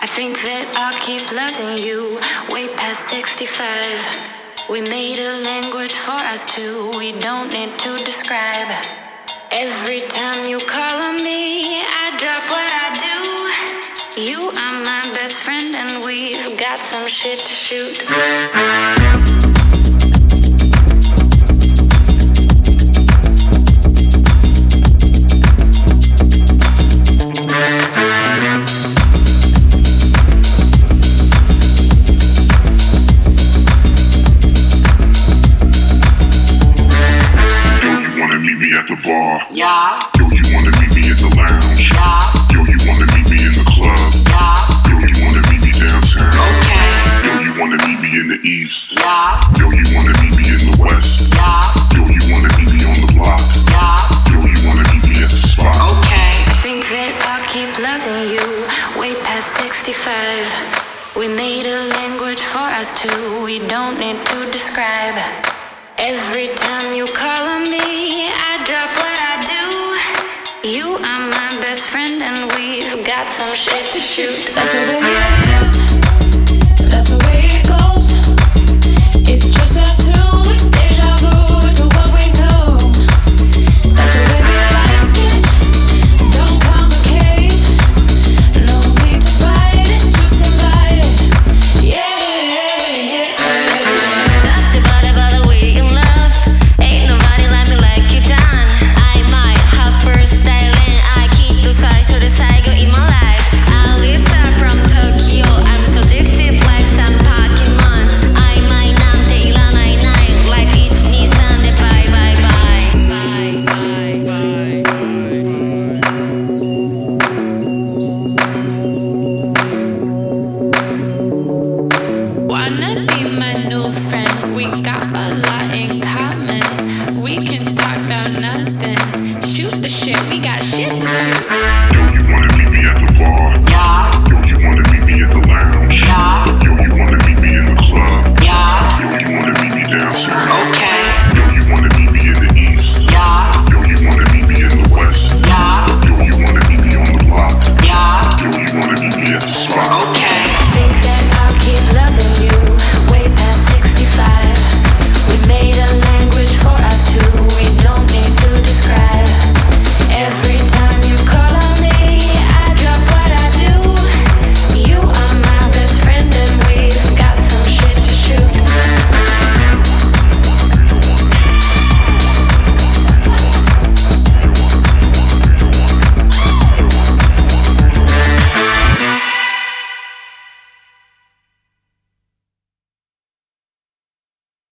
I think that I'll keep loving you way past 65. We made a language for us two, we don't need to describe. Every time you call on me, I drop what I do. You are my best friend, and we've got some shit to shoot. Bar? Yeah, Yo, you wanna meet me at the lounge? yeah, Yo, you wanna meet me in the club? yeah, Yo, you wanna meet me downtown? okay, Yo, you wanna meet me in the east? yeah, Yo, you wanna meet me in the west? yeah, Yo, you wanna meet me on the block? yeah, Yo, you wanna meet me at the spot? okay, I think that I'll keep loving you way past 65. We made a language for us two, we don't need to describe. Every time you call on me, You are my best friend, and we've got some shit to shoot.